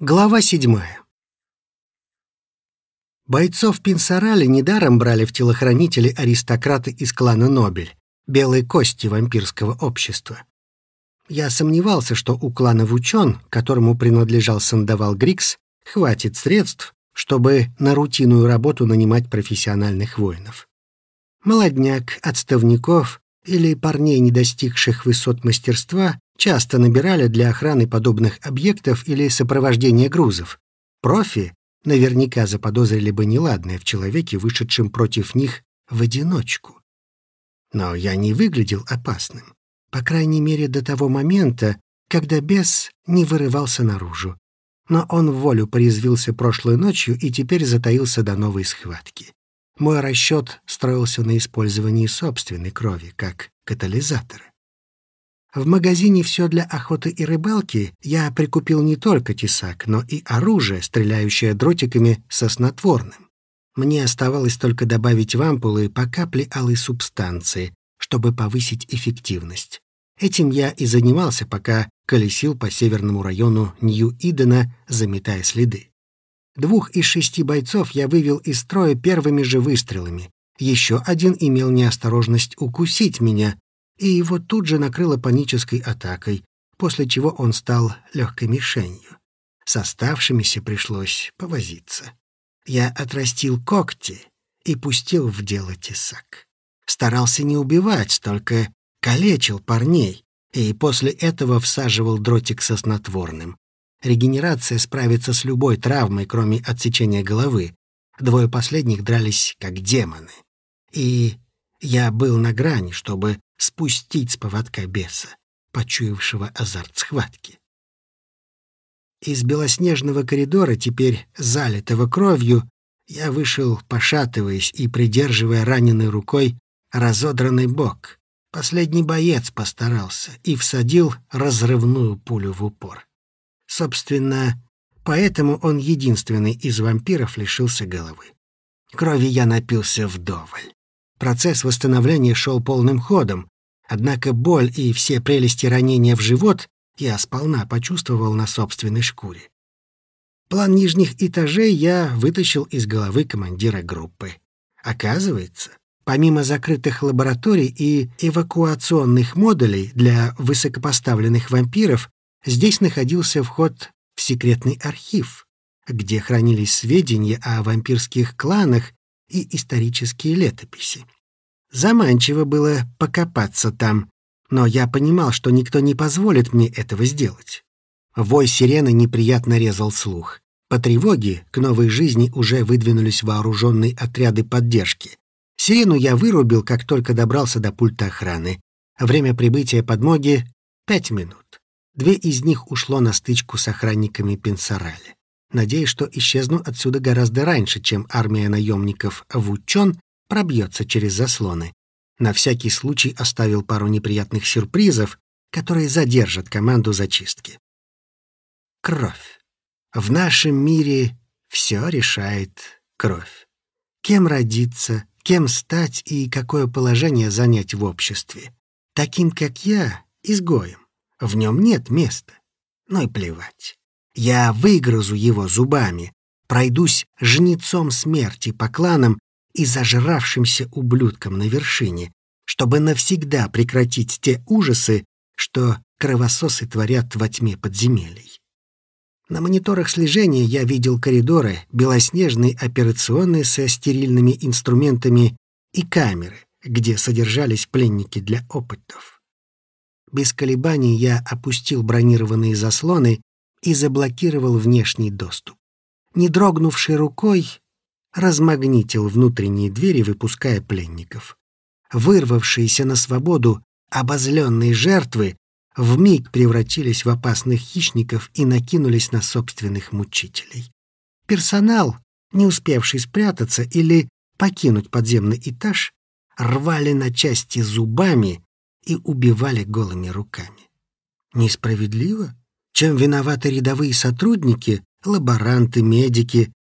Глава седьмая. Бойцов Пинсарали недаром брали в телохранители аристократы из клана Нобель, белые кости вампирского общества. Я сомневался, что у клана Вучон, которому принадлежал Сандавал Грикс, хватит средств, чтобы на рутинную работу нанимать профессиональных воинов. Молодняк, отставников или парней, не достигших высот мастерства, часто набирали для охраны подобных объектов или сопровождения грузов. Профи наверняка заподозрили бы неладное в человеке, вышедшем против них в одиночку. Но я не выглядел опасным, по крайней мере до того момента, когда бес не вырывался наружу. Но он в волю порезвился прошлой ночью и теперь затаился до новой схватки. Мой расчет строился на использовании собственной крови как катализатора. В магазине «Все для охоты и рыбалки» я прикупил не только тесак, но и оружие, стреляющее дротиками со снотворным. Мне оставалось только добавить в ампулы по капле алой субстанции, чтобы повысить эффективность. Этим я и занимался, пока колесил по северному району Нью-Идена, заметая следы. Двух из шести бойцов я вывел из строя первыми же выстрелами. Еще один имел неосторожность укусить меня, и его тут же накрыло панической атакой, после чего он стал легкой мишенью. С оставшимися пришлось повозиться. Я отрастил когти и пустил в дело тесак. Старался не убивать, только калечил парней, и после этого всаживал дротик со снотворным. Регенерация справится с любой травмой, кроме отсечения головы. Двое последних дрались как демоны. И я был на грани, чтобы спустить с поводка беса, почуявшего азарт схватки. Из белоснежного коридора, теперь залитого кровью, я вышел, пошатываясь и придерживая раненой рукой разодранный бок. Последний боец постарался и всадил разрывную пулю в упор. Собственно, поэтому он единственный из вампиров лишился головы. Крови я напился вдоволь. Процесс восстановления шел полным ходом, однако боль и все прелести ранения в живот я сполна почувствовал на собственной шкуре. План нижних этажей я вытащил из головы командира группы. Оказывается, помимо закрытых лабораторий и эвакуационных модулей для высокопоставленных вампиров, здесь находился вход в секретный архив, где хранились сведения о вампирских кланах и исторические летописи. Заманчиво было покопаться там, но я понимал, что никто не позволит мне этого сделать. Вой сирены неприятно резал слух. По тревоге к новой жизни уже выдвинулись вооруженные отряды поддержки. Сирену я вырубил, как только добрался до пульта охраны. Время прибытия подмоги — пять минут. Две из них ушло на стычку с охранниками Пенсарали надеясь, что исчезну отсюда гораздо раньше, чем армия наемников Вучон пробьется через заслоны. На всякий случай оставил пару неприятных сюрпризов, которые задержат команду зачистки. Кровь. В нашем мире все решает кровь. Кем родиться, кем стать и какое положение занять в обществе. Таким, как я, изгоем. В нем нет места. Ну и плевать. Я выгрызу его зубами, пройдусь жнецом смерти по кланам и зажравшимся ублюдкам на вершине, чтобы навсегда прекратить те ужасы, что кровососы творят во тьме подземелий. На мониторах слежения я видел коридоры, белоснежные операционные со стерильными инструментами и камеры, где содержались пленники для опытов. Без колебаний я опустил бронированные заслоны и заблокировал внешний доступ. Не дрогнувшей рукой, размагнитил внутренние двери, выпуская пленников. Вырвавшиеся на свободу обозленные жертвы вмиг превратились в опасных хищников и накинулись на собственных мучителей. Персонал, не успевший спрятаться или покинуть подземный этаж, рвали на части зубами и убивали голыми руками. Несправедливо? Чем виноваты рядовые сотрудники, лаборанты, медики?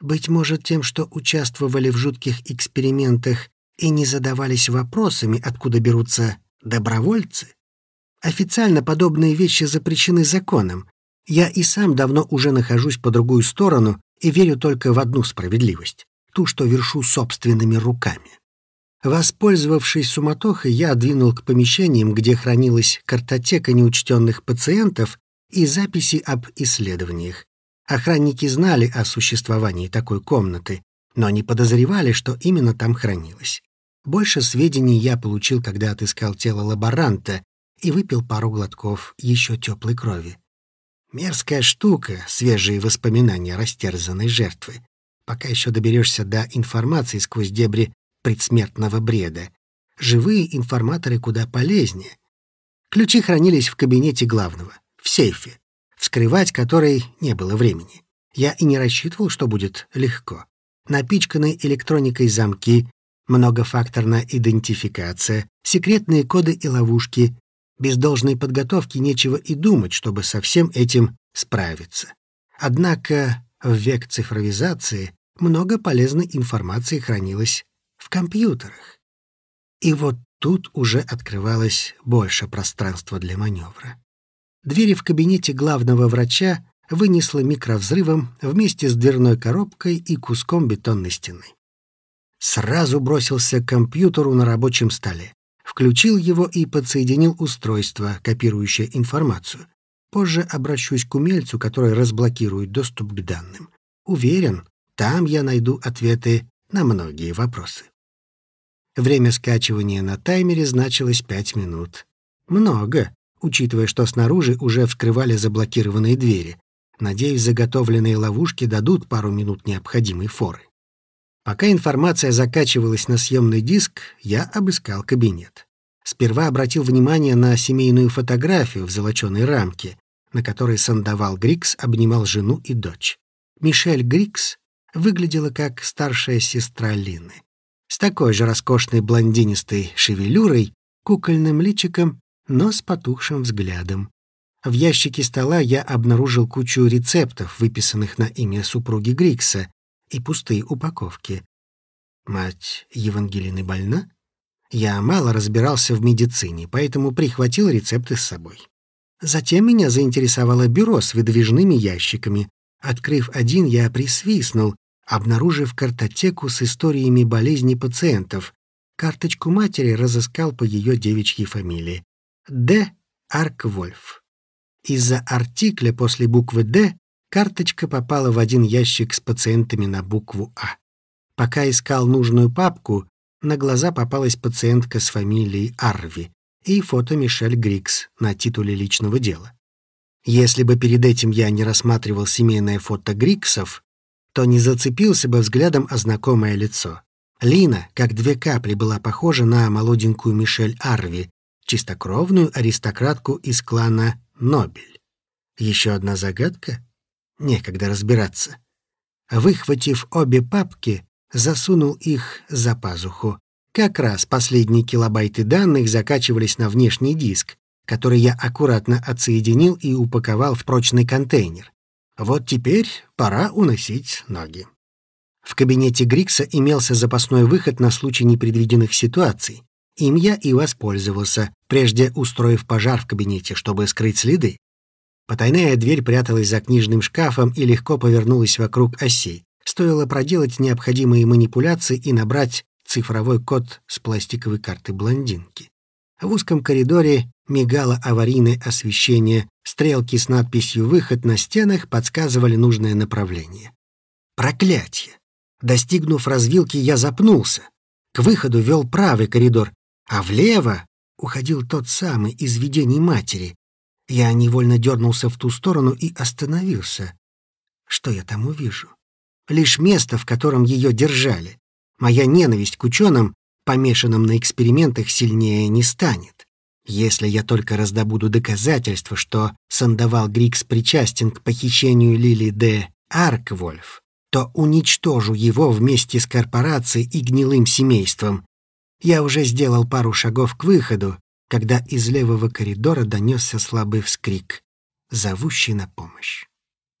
Быть может, тем, что участвовали в жутких экспериментах и не задавались вопросами, откуда берутся добровольцы? Официально подобные вещи запрещены законом, Я и сам давно уже нахожусь по другую сторону и верю только в одну справедливость — ту, что вершу собственными руками. Воспользовавшись суматохой, я двинул к помещениям, где хранилась картотека неучтенных пациентов и записи об исследованиях. Охранники знали о существовании такой комнаты, но не подозревали, что именно там хранилось. Больше сведений я получил, когда отыскал тело лаборанта и выпил пару глотков еще теплой крови. Мерзкая штука, свежие воспоминания растерзанной жертвы. Пока еще доберешься до информации сквозь дебри предсмертного бреда. Живые информаторы куда полезнее. Ключи хранились в кабинете главного, в сейфе, вскрывать который не было времени. Я и не рассчитывал, что будет легко. Напичканные электроникой замки, многофакторная идентификация, секретные коды и ловушки. Без должной подготовки нечего и думать, чтобы со всем этим справиться. Однако в век цифровизации много полезной информации хранилось в компьютерах. И вот тут уже открывалось больше пространства для маневра. Двери в кабинете главного врача вынесло микровзрывом вместе с дверной коробкой и куском бетонной стены. Сразу бросился к компьютеру на рабочем столе, включил его и подсоединил устройство, копирующее информацию. Позже обращусь к умельцу, который разблокирует доступ к данным. Уверен, там я найду ответы на многие вопросы. Время скачивания на таймере значилось пять минут. Много, учитывая, что снаружи уже вскрывали заблокированные двери. Надеюсь, заготовленные ловушки дадут пару минут необходимой форы. Пока информация закачивалась на съемный диск, я обыскал кабинет. Сперва обратил внимание на семейную фотографию в золоченой рамке, на которой Сандавал Грикс обнимал жену и дочь. Мишель Грикс выглядела как старшая сестра Лины. С такой же роскошной блондинистой шевелюрой, кукольным личиком, но с потухшим взглядом. В ящике стола я обнаружил кучу рецептов, выписанных на имя супруги Грикса, и пустые упаковки. Мать Евангелины больна? Я мало разбирался в медицине, поэтому прихватил рецепты с собой. Затем меня заинтересовало бюро с выдвижными ящиками. Открыв один, я присвистнул, обнаружив картотеку с историями болезней пациентов. Карточку матери разыскал по ее девичьей фамилии. Д. Арквольф. Из-за артикля после буквы «Д» карточка попала в один ящик с пациентами на букву «А». Пока искал нужную папку, на глаза попалась пациентка с фамилией Арви и фото Мишель Грикс на титуле личного дела. Если бы перед этим я не рассматривал семейное фото Гриксов, то не зацепился бы взглядом о знакомое лицо. Лина, как две капли, была похожа на молоденькую Мишель Арви, чистокровную аристократку из клана Нобель. Еще одна загадка? Некогда разбираться. Выхватив обе папки, засунул их за пазуху. Как раз последние килобайты данных закачивались на внешний диск, который я аккуратно отсоединил и упаковал в прочный контейнер. Вот теперь пора уносить ноги. В кабинете Грикса имелся запасной выход на случай непредвиденных ситуаций. Им я и воспользовался, прежде устроив пожар в кабинете, чтобы скрыть следы. Потайная дверь пряталась за книжным шкафом и легко повернулась вокруг оси. Стоило проделать необходимые манипуляции и набрать цифровой код с пластиковой карты блондинки. В узком коридоре мигало аварийное освещение, стрелки с надписью «Выход» на стенах подсказывали нужное направление. Проклятье! Достигнув развилки, я запнулся. К выходу вел правый коридор, а влево уходил тот самый из видений матери. Я невольно дернулся в ту сторону и остановился. Что я там увижу? Лишь место, в котором ее держали. Моя ненависть к ученым помешанным на экспериментах, сильнее не станет. Если я только раздобуду доказательства, что Сандавал Грикс причастен к похищению Лили де Арквольф, то уничтожу его вместе с корпорацией и гнилым семейством. Я уже сделал пару шагов к выходу, когда из левого коридора донесся слабый вскрик, зовущий на помощь.